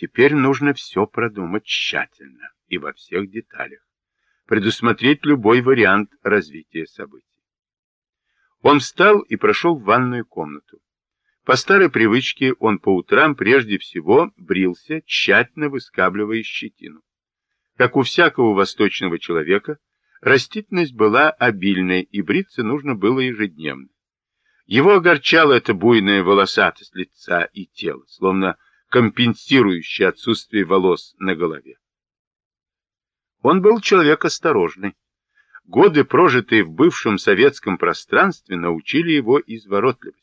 Теперь нужно все продумать тщательно и во всех деталях, предусмотреть любой вариант развития событий. Он встал и прошел в ванную комнату. По старой привычке он по утрам прежде всего брился, тщательно выскабливая щетину. Как у всякого восточного человека, растительность была обильной, и бриться нужно было ежедневно. Его огорчала эта буйная волосатость лица и тела, словно компенсирующая отсутствие волос на голове. Он был человек осторожный. Годы, прожитые в бывшем советском пространстве, научили его изворотливости.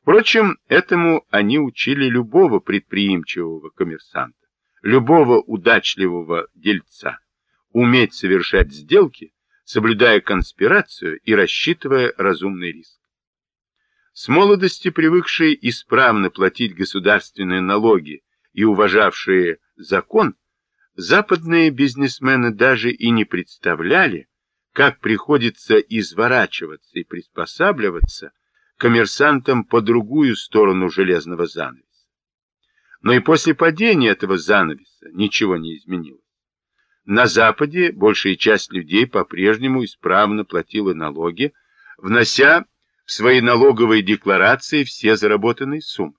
Впрочем, этому они учили любого предприимчивого коммерсанта, любого удачливого дельца. Уметь совершать сделки, соблюдая конспирацию и рассчитывая разумный риск. С молодости привыкшие исправно платить государственные налоги и уважавшие закон, западные бизнесмены даже и не представляли, как приходится изворачиваться и приспосабливаться коммерсантам по другую сторону железного занавеса. Но и после падения этого занавеса ничего не изменилось. На Западе большая часть людей по-прежнему исправно платила налоги, внося в свои налоговые декларации все заработанные суммы.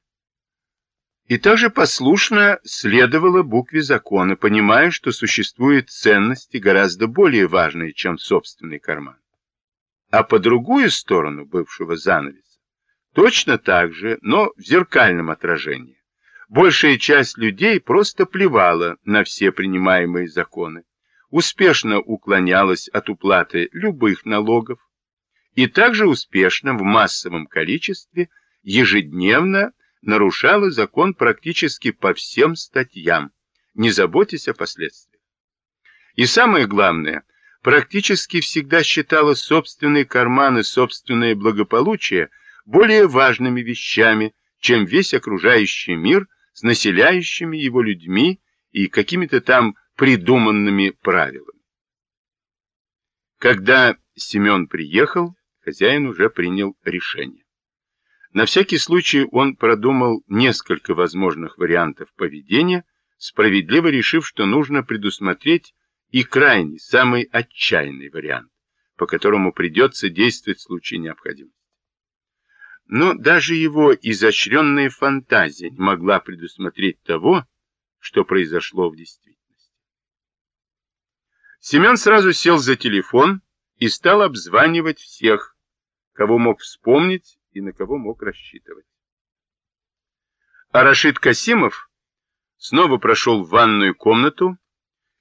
И также послушно следовала букве закона, понимая, что существуют ценности гораздо более важные, чем собственный карман. А по другую сторону бывшего занавеса Точно так же, но в зеркальном отражении. Большая часть людей просто плевала на все принимаемые законы, успешно уклонялась от уплаты любых налогов и также успешно в массовом количестве ежедневно нарушала закон практически по всем статьям, не заботясь о последствиях. И самое главное, практически всегда считала собственные карманы, собственное благополучие – более важными вещами, чем весь окружающий мир с населяющими его людьми и какими-то там придуманными правилами. Когда Семен приехал, хозяин уже принял решение. На всякий случай он продумал несколько возможных вариантов поведения, справедливо решив, что нужно предусмотреть и крайний, самый отчаянный вариант, по которому придется действовать в случае необходимости. Но даже его изощренная фантазия не могла предусмотреть того, что произошло в действительности. Семен сразу сел за телефон и стал обзванивать всех, кого мог вспомнить и на кого мог рассчитывать. А Рашид Касимов снова прошел в ванную комнату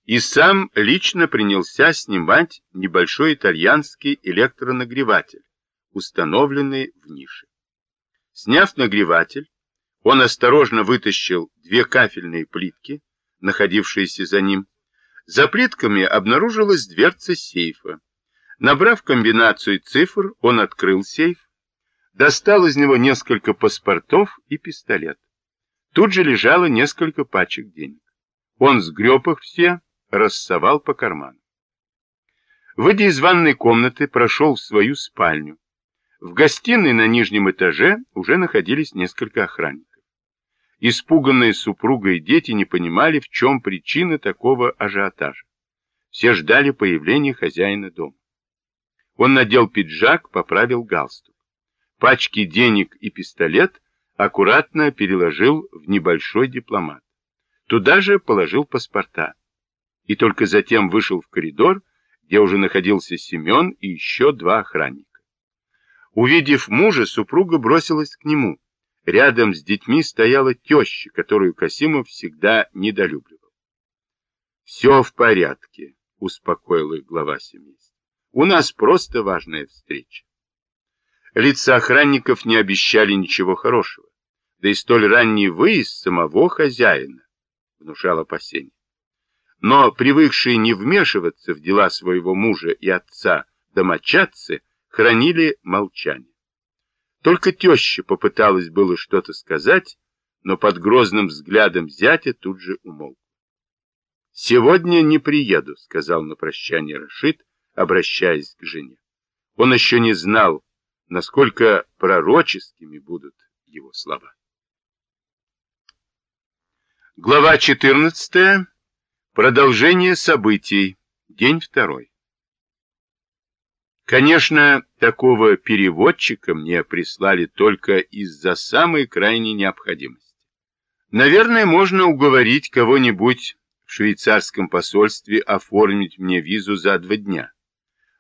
и сам лично принялся снимать небольшой итальянский электронагреватель, установленный в нише. Сняв нагреватель, он осторожно вытащил две кафельные плитки, находившиеся за ним. За плитками обнаружилась дверца сейфа. Набрав комбинацию цифр, он открыл сейф, достал из него несколько паспортов и пистолет. Тут же лежало несколько пачек денег. Он сгреб их все, рассовал по карманам. Выйдя из ванной комнаты, прошел в свою спальню. В гостиной на нижнем этаже уже находились несколько охранников. Испуганные супруга и дети не понимали, в чем причина такого ажиотажа. Все ждали появления хозяина дома. Он надел пиджак, поправил галстук. Пачки денег и пистолет аккуратно переложил в небольшой дипломат. Туда же положил паспорта. И только затем вышел в коридор, где уже находился Семен и еще два охранника. Увидев мужа, супруга бросилась к нему. Рядом с детьми стояла теща, которую Касимов всегда недолюбливал. «Все в порядке», — успокоил их глава семейства. «У нас просто важная встреча». Лица охранников не обещали ничего хорошего, да и столь ранний выезд самого хозяина внушал опасения. Но привыкшие не вмешиваться в дела своего мужа и отца домочадцы, хранили молчание. Только теща попыталась было что-то сказать, но под грозным взглядом зятя тут же умолк. «Сегодня не приеду», — сказал на прощание Рашид, обращаясь к жене. Он еще не знал, насколько пророческими будут его слова. Глава 14. Продолжение событий. День второй. Конечно, такого переводчика мне прислали только из-за самой крайней необходимости. Наверное, можно уговорить кого-нибудь в швейцарском посольстве оформить мне визу за два дня.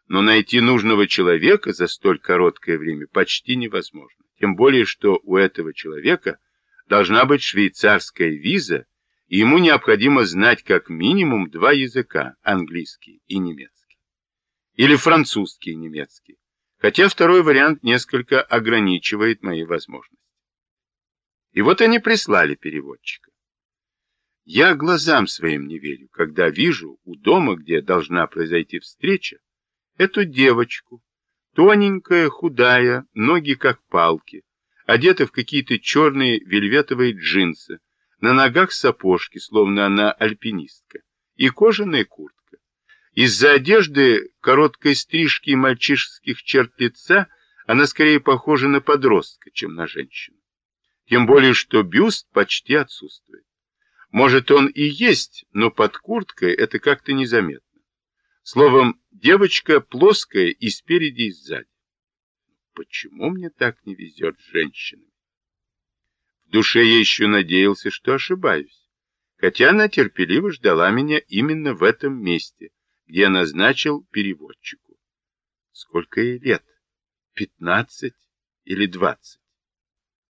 Но найти нужного человека за столь короткое время почти невозможно. Тем более, что у этого человека – должна быть швейцарская виза, и ему необходимо знать как минимум два языка, английский и немецкий. Или французский и немецкий, хотя второй вариант несколько ограничивает мои возможности. И вот они прислали переводчика. Я глазам своим не верю, когда вижу у дома, где должна произойти встреча, эту девочку, тоненькая, худая, ноги как палки, одета в какие-то черные вельветовые джинсы, на ногах сапожки, словно она альпинистка, и кожаная куртка. Из-за одежды, короткой стрижки и мальчишеских черт лица она скорее похожа на подростка, чем на женщину. Тем более, что бюст почти отсутствует. Может, он и есть, но под курткой это как-то незаметно. Словом, девочка плоская и спереди, и сзади. Почему мне так не везет с женщинами? В душе я еще надеялся, что ошибаюсь, хотя она терпеливо ждала меня именно в этом месте, где я назначил переводчику. Сколько ей лет? Пятнадцать или двадцать?